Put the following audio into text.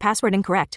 Password incorrect.